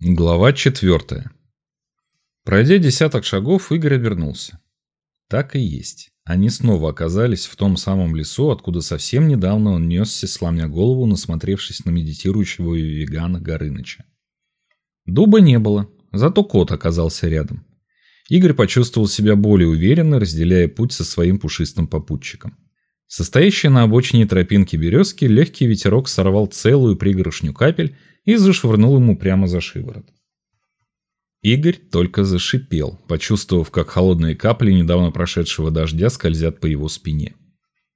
Глава четвертая. Пройдя десяток шагов, Игорь обернулся. Так и есть. Они снова оказались в том самом лесу, откуда совсем недавно он несся, сломя голову, насмотревшись на медитирующего вегана Горыныча. Дуба не было, зато кот оказался рядом. Игорь почувствовал себя более уверенно, разделяя путь со своим пушистым попутчиком. Состоящий на обочине тропинки березки, легкий ветерок сорвал целую пригоршню капель и зашвырнул ему прямо за шиворот. Игорь только зашипел, почувствовав, как холодные капли недавно прошедшего дождя скользят по его спине.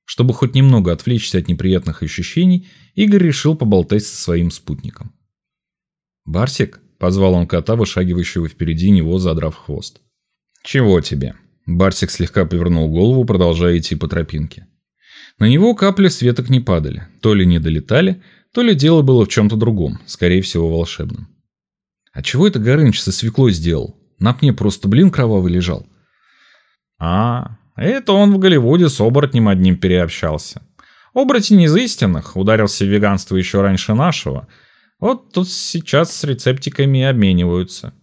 Чтобы хоть немного отвлечься от неприятных ощущений, Игорь решил поболтать со своим спутником. «Барсик?» – позвал он кота, вышагивающего впереди него, задрав хвост. «Чего тебе?» Барсик слегка повернул голову, продолжая идти по тропинке. На него капли светок не падали, то ли не долетали, то ли дело было в чем-то другом, скорее всего волшебном. А чего это Горыныч со свеклой сделал? На пне просто блин кровавый лежал. А, это он в Голливуде с оборотнем одним переобщался. Оборотень из истинных, ударился в веганство еще раньше нашего. Вот тут сейчас с рецептиками обмениваются.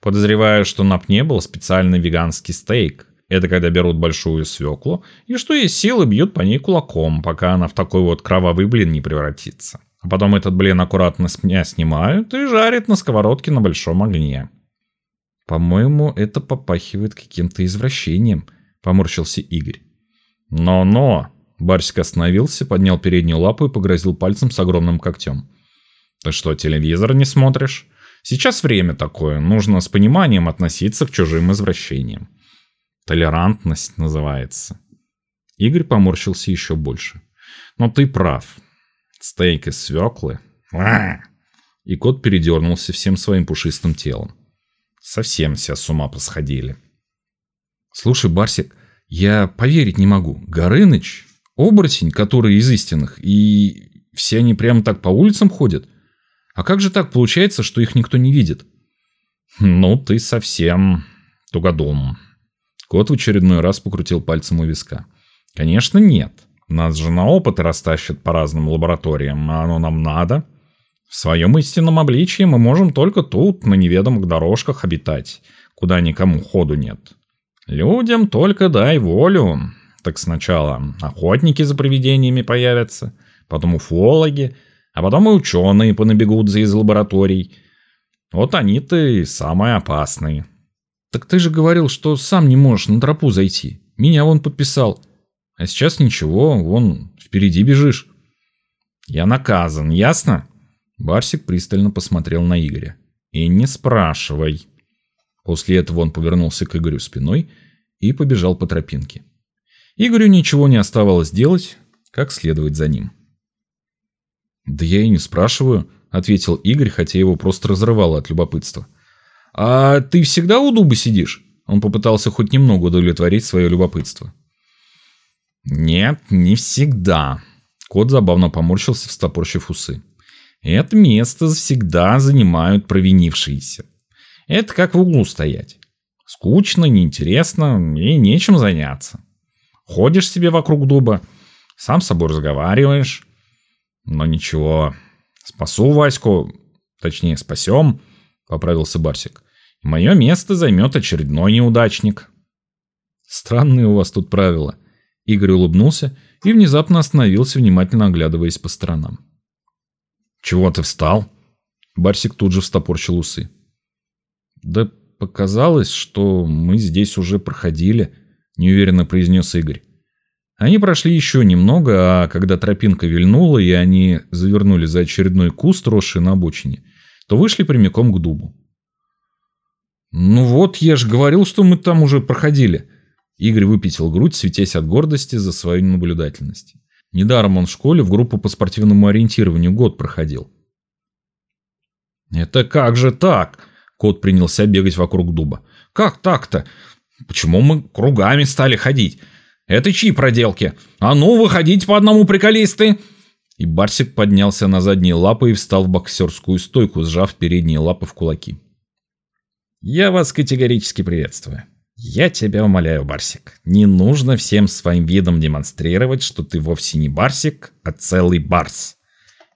Подозреваю, что на пне был специальный веганский стейк. Это когда берут большую свеклу и что есть силы бьют по ней кулаком, пока она в такой вот кровавый блин не превратится. А потом этот блин аккуратно с меня снимают и жарят на сковородке на большом огне. По-моему, это попахивает каким-то извращением, поморщился Игорь. Но-но! Барсик остановился, поднял переднюю лапу и погрозил пальцем с огромным когтем. Ты что, телевизор не смотришь? Сейчас время такое, нужно с пониманием относиться к чужим извращениям. Толерантность называется. Игорь поморщился еще больше. Но ты прав. Стейк из свеклы. И кот передернулся всем своим пушистым телом. Совсем все с ума посходили. Слушай, Барсик, я поверить не могу. Горыныч, оборотень, который из истинных, и все они прямо так по улицам ходят. А как же так получается, что их никто не видит? Ну, ты совсем тугодум. Кот в очередной раз покрутил пальцем у виска. Конечно, нет. Нас же на опыты растащат по разным лабораториям, а оно нам надо. В своем истинном обличии мы можем только тут, на неведомых дорожках обитать, куда никому ходу нет. Людям только дай волю. Так сначала охотники за привидениями появятся, потом уфологи, а потом и ученые понабегут за из лабораторий. Вот они-то и самые опасные. Так ты же говорил, что сам не можешь на тропу зайти. Меня вон подписал. А сейчас ничего, вон впереди бежишь. Я наказан, ясно? Барсик пристально посмотрел на Игоря. И не спрашивай. После этого он повернулся к Игорю спиной и побежал по тропинке. Игорю ничего не оставалось делать, как следовать за ним. «Да я и не спрашиваю», — ответил Игорь, хотя его просто разрывало от любопытства. «А ты всегда у дуба сидишь?» Он попытался хоть немного удовлетворить свое любопытство. «Нет, не всегда». Кот забавно поморщился, встопорщив усы. «Это место всегда занимают провинившиеся. Это как в углу стоять. Скучно, неинтересно и нечем заняться. Ходишь себе вокруг дуба, сам с собой разговариваешь. Но ничего, спасу Ваську, точнее спасем, поправился Барсик. Мое место займет очередной неудачник. Странные у вас тут правила. Игорь улыбнулся и внезапно остановился, внимательно оглядываясь по сторонам. «Чего ты встал?» Барсик тут же встопорчил усы. «Да показалось, что мы здесь уже проходили», — неуверенно произнес Игорь. Они прошли еще немного, а когда тропинка вильнула, и они завернули за очередной куст, росший на обочине, то вышли прямиком к дубу. «Ну вот, я же говорил, что мы там уже проходили», Игорь выпятил грудь, светясь от гордости за свою наблюдательность. Недаром он в школе в группу по спортивному ориентированию год проходил. «Это как же так?» Кот принялся бегать вокруг дуба. «Как так-то? Почему мы кругами стали ходить? Это чьи проделки? А ну, выходите по одному, приколисты!» И Барсик поднялся на задние лапы и встал в боксерскую стойку, сжав передние лапы в кулаки. «Я вас категорически приветствую. «Я тебя умоляю, Барсик, не нужно всем своим видом демонстрировать, что ты вовсе не Барсик, а целый Барс».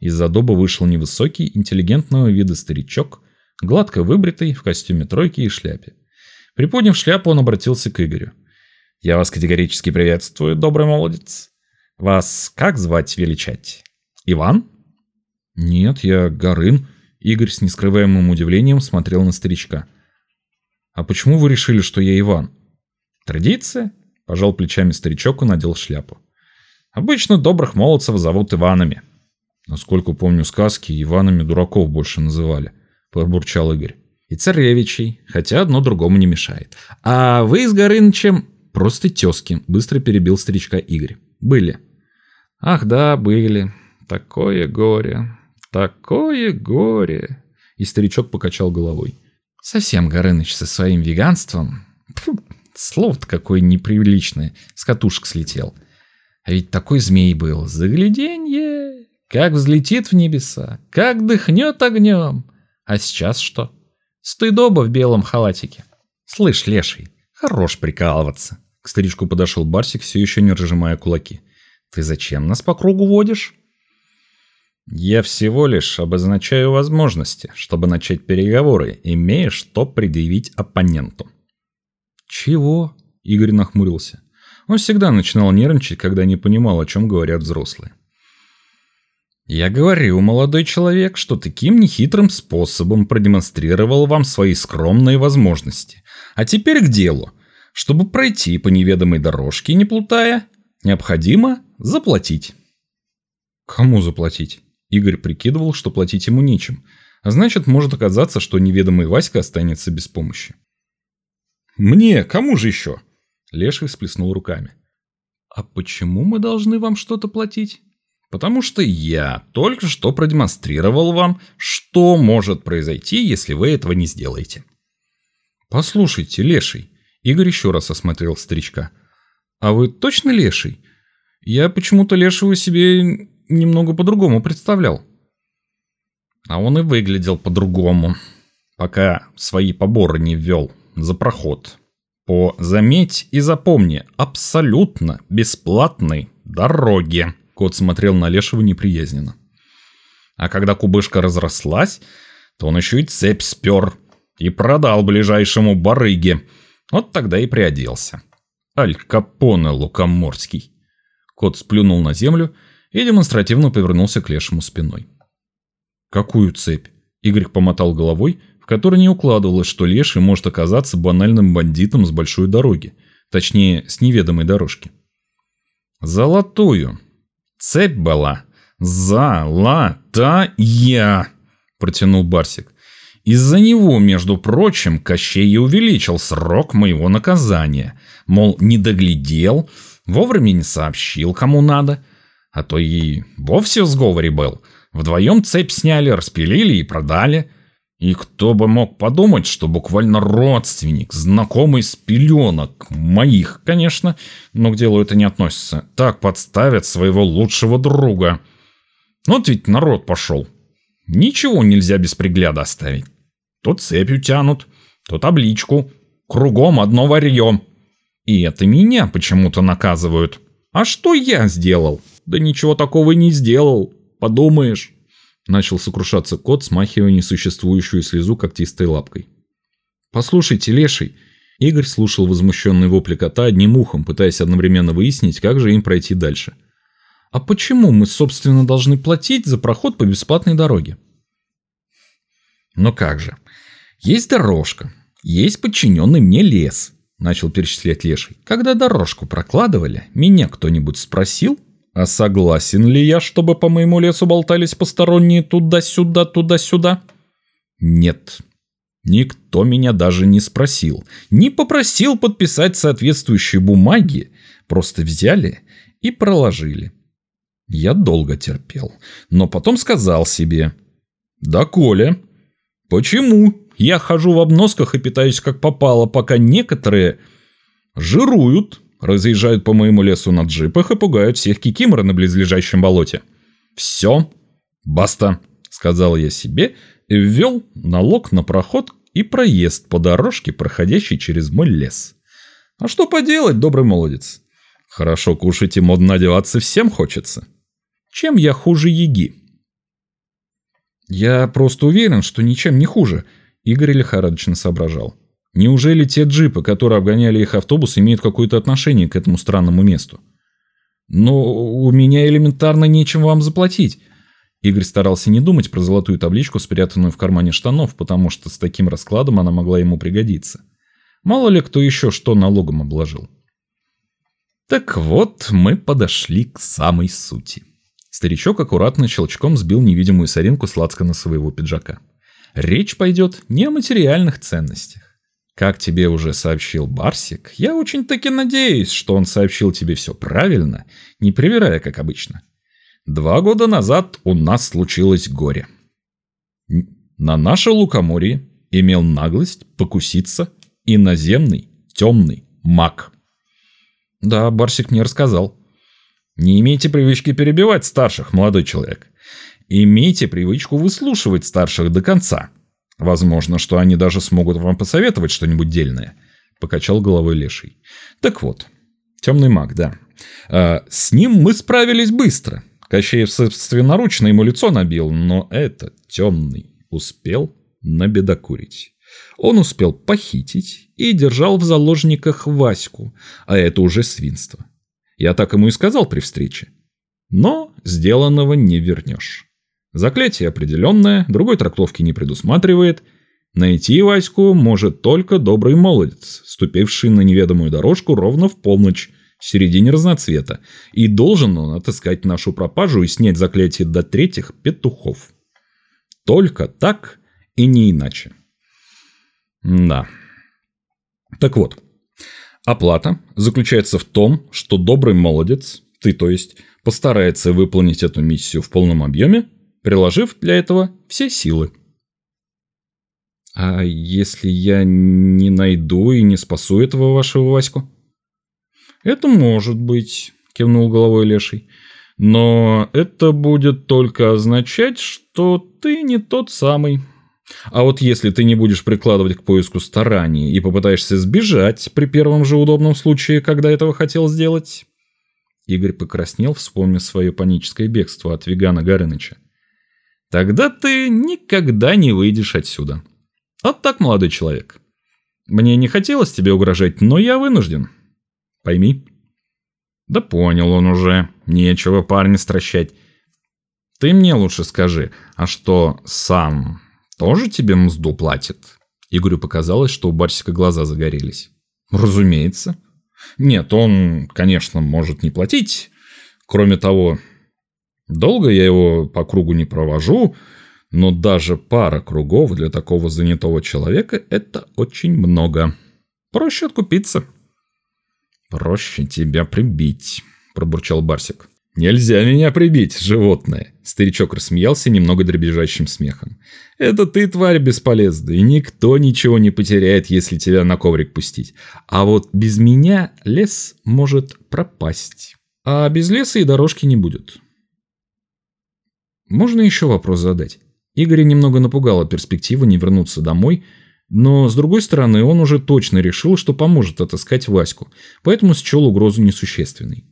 Из-за дуба вышел невысокий, интеллигентного вида старичок Гладко выбритый, в костюме тройки и шляпе. Приподняв шляпу, он обратился к Игорю. «Я вас категорически приветствую, добрый молодец. Вас как звать величать? Иван?» «Нет, я Горын», — Игорь с нескрываемым удивлением смотрел на старичка. «А почему вы решили, что я Иван?» «Традиция?» – пожал плечами старичок и надел шляпу. «Обычно добрых молодцев зовут Иванами». «Насколько помню сказки, Иванами дураков больше называли», – пробурчал Игорь. «И царевичей, хотя одно другому не мешает. А вы с Горынычем просто тезки», – быстро перебил старичка Игорь. «Были». «Ах да, были. Такое горе, такое горе». И старичок покачал головой. Совсем Горыныч со своим веганством. Слово-то какое неприличное. С катушек слетел. А ведь такой змей был. Загляденье. Как взлетит в небеса. Как дыхнет огнем. А сейчас что? Стыдоба в белом халатике. Слышь, леший, хорош прикалываться. К старичку подошел Барсик, все еще не разжимая кулаки. Ты зачем нас по кругу водишь? Я всего лишь обозначаю возможности, чтобы начать переговоры, имея что предъявить оппоненту. Чего? Игорь нахмурился. Он всегда начинал нервничать, когда не понимал, о чем говорят взрослые. Я говорю, молодой человек, что таким нехитрым способом продемонстрировал вам свои скромные возможности. А теперь к делу. Чтобы пройти по неведомой дорожке, не плутая, необходимо заплатить. Кому заплатить? Игорь прикидывал, что платить ему нечем, а значит, может оказаться, что неведомый Васька останется без помощи. «Мне? Кому же еще?» Леший всплеснул руками. «А почему мы должны вам что-то платить?» «Потому что я только что продемонстрировал вам, что может произойти, если вы этого не сделаете». «Послушайте, Леший», Игорь еще раз осмотрел старичка. «А вы точно Леший? Я почему-то Лешего себе немного по-другому представлял. А он и выглядел по-другому, пока свои поборы не ввел за проход. По, заметь и запомни, абсолютно бесплатной дороге. Кот смотрел на Лешего неприязненно. А когда кубышка разрослась, то он еще и цепь спер и продал ближайшему барыге. Вот тогда и приоделся. Аль Капоне Лукоморский. Кот сплюнул на землю и демонстративно повернулся к лешему спиной. «Какую цепь?» Игорь помотал головой, в которой не укладывалось, что леший может оказаться банальным бандитом с большой дороги, точнее, с неведомой дорожки. «Золотую. Цепь была. За-ла-та-я!» – протянул Барсик. Из-за него, между прочим, Кощей и увеличил срок моего наказания. Мол, не доглядел, вовремя не сообщил, кому надо – а то и вовсе в сговоре был. Вдвоем цепь сняли, распилили и продали. И кто бы мог подумать, что буквально родственник, знакомый с пеленок, моих, конечно, но к делу это не относится, так подставят своего лучшего друга. Вот ведь народ пошел. Ничего нельзя без пригляда оставить. То цепью тянут, то табличку. Кругом одно варье. И это меня почему-то наказывают. А что я сделал? Да ничего такого не сделал. Подумаешь. Начал сокрушаться кот, смахивая несуществующую слезу когтистой лапкой. «Послушайте, леший!» Игорь слушал возмущенный вопли кота одним ухом, пытаясь одновременно выяснить, как же им пройти дальше. «А почему мы, собственно, должны платить за проход по бесплатной дороге?» «Ну как же. Есть дорожка, есть подчиненный мне лес», – начал перечислять леший. «Когда дорожку прокладывали, меня кто-нибудь спросил, а согласен ли я, чтобы по моему лесу болтались посторонние туда-сюда, туда-сюда? Нет. Никто меня даже не спросил. Не попросил подписать соответствующие бумаги. Просто взяли и проложили. Я долго терпел, но потом сказал себе. «Да, Коля, почему я хожу в обносках и питаюсь как попало, пока некоторые жируют, разъезжают по моему лесу на джипах и пугают всех кикимора на близлежащем болоте. «Все, баста», — сказал я себе и ввел налог на проход и проезд по дорожке, проходящей через мой лес. А что поделать, добрый молодец? Хорошо кушать и модно одеваться всем хочется. Чем я хуже еги? Я просто уверен, что ничем не хуже. Игорь лихорадочно соображал. Неужели те джипы, которые обгоняли их автобус, имеют какое-то отношение к этому странному месту? Но у меня элементарно нечем вам заплатить. Игорь старался не думать про золотую табличку, спрятанную в кармане штанов, потому что с таким раскладом она могла ему пригодиться. Мало ли кто еще что налогом обложил. Так вот, мы подошли к самой сути. Старичок аккуратно щелчком сбил невидимую соринку с на своего пиджака. Речь пойдет не о материальных ценностях. Как тебе уже сообщил Барсик, я очень-таки надеюсь, что он сообщил тебе все правильно, не привирая, как обычно. Два года назад у нас случилось горе. На наше лукоморье имел наглость покуситься иноземный темный маг. Да, Барсик мне рассказал. Не имейте привычки перебивать старших, молодой человек. Имейте привычку выслушивать старших до конца. Возможно, что они даже смогут вам посоветовать что-нибудь дельное. Покачал головой леший. Так вот, темный маг, да. А, с ним мы справились быстро. Кощеев собственноручно ему лицо набил, но этот темный успел набедокурить. Он успел похитить и держал в заложниках Ваську, а это уже свинство. Я так ему и сказал при встрече. Но сделанного не вернешь. Заклятие определенное, другой трактовки не предусматривает. Найти Ваську может только добрый молодец, ступивший на неведомую дорожку ровно в полночь, в середине разноцвета, и должен он отыскать нашу пропажу и снять заклятие до третьих петухов. Только так и не иначе. Да. Так вот, оплата заключается в том, что добрый молодец, ты то есть, постарается выполнить эту миссию в полном объеме, приложив для этого все силы. А если я не найду и не спасу этого вашего Ваську? «Это может быть», – кивнул головой Леший. «Но это будет только означать, что ты не тот самый. А вот если ты не будешь прикладывать к поиску стараний и попытаешься сбежать при первом же удобном случае, когда этого хотел сделать...» Игорь покраснел, вспомнив свое паническое бегство от вегана Горыныча. «Тогда ты никогда не выйдешь отсюда. Вот так, молодой человек. Мне не хотелось тебе угрожать, но я вынужден. Пойми. Да понял он уже. Нечего парня стращать. Ты мне лучше скажи, а что сам тоже тебе мзду платит? Игорю показалось, что у Барсика глаза загорелись. Разумеется. Нет, он, конечно, может не платить. Кроме того, долго я его по кругу не провожу, но даже пара кругов для такого занятого человека – это очень много. Проще откупиться. «Проще тебя прибить», – пробурчал Барсик. «Нельзя меня прибить, животное!» Старичок рассмеялся немного дребезжащим смехом. «Это ты, тварь бесполезная, и никто ничего не потеряет, если тебя на коврик пустить. А вот без меня лес может пропасть. А без леса и дорожки не будет». Можно еще вопрос задать? Игоря немного напугала перспектива не вернуться домой – но, с другой стороны, он уже точно решил, что поможет отыскать Ваську, поэтому счел угрозу несущественной.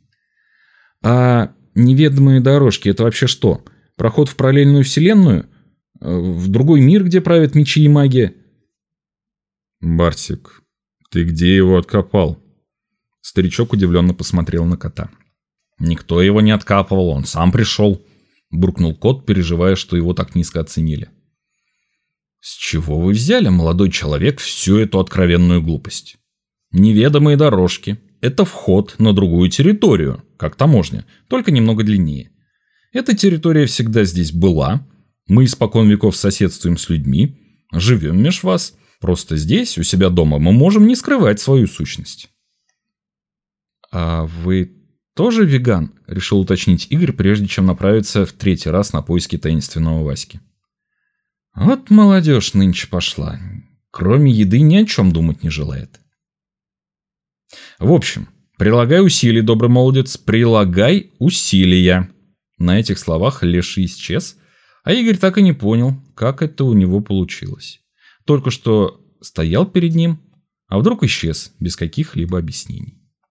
А неведомые дорожки – это вообще что? Проход в параллельную вселенную? Э, в другой мир, где правят мечи и магия? Барсик, ты где его откопал? Старичок удивленно посмотрел на кота. Никто его не откапывал, он сам пришел. Буркнул кот, переживая, что его так низко оценили. С чего вы взяли, молодой человек, всю эту откровенную глупость? Неведомые дорожки – это вход на другую территорию, как таможня, только немного длиннее. Эта территория всегда здесь была, мы испокон веков соседствуем с людьми, живем меж вас, просто здесь, у себя дома, мы можем не скрывать свою сущность. А вы тоже веган? Решил уточнить Игорь, прежде чем направиться в третий раз на поиски таинственного Васьки. Вот молодежь нынче пошла. Кроме еды ни о чем думать не желает. В общем, прилагай усилия, добрый молодец, прилагай усилия. На этих словах Леший исчез, а Игорь так и не понял, как это у него получилось. Только что стоял перед ним, а вдруг исчез без каких-либо объяснений.